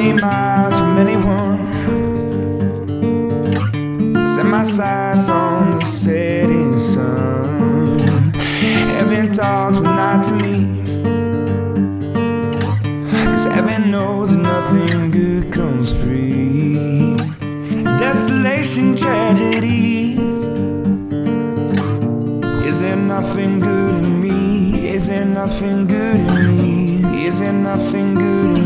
many miles from anyone. Set my sights on the setting sun. Heaven talks, but not to me. Cause heaven knows that nothing good comes free. Desolation, tragedy. Is there nothing good in me? Is there nothing good in me? Is there nothing good in me?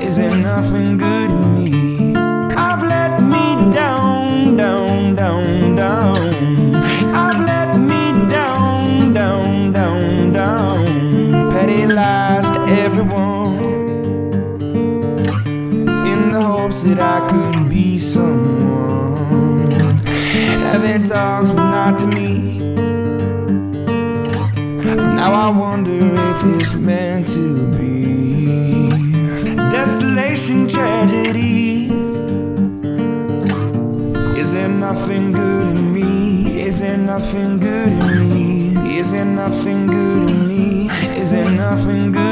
Is there nothing good in me? I've let me down, down, down, down. I've let me down, down, down, down. Petty lies to everyone. In the hopes that I could be someone. Heaven talks, but not to me. Now I wonder if it's meant to be. Is there nothing good in me? Is there nothing good in me? Is there nothing good in me? Is there nothing good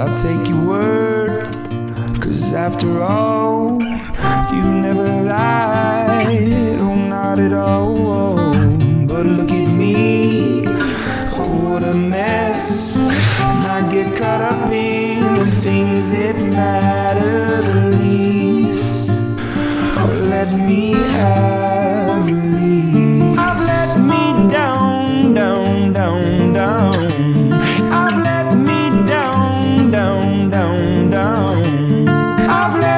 I'll take your word, cause after all, you've never lied, oh, not at all. But look at me, oh, what a mess. And I get caught up in the things that matter the I've left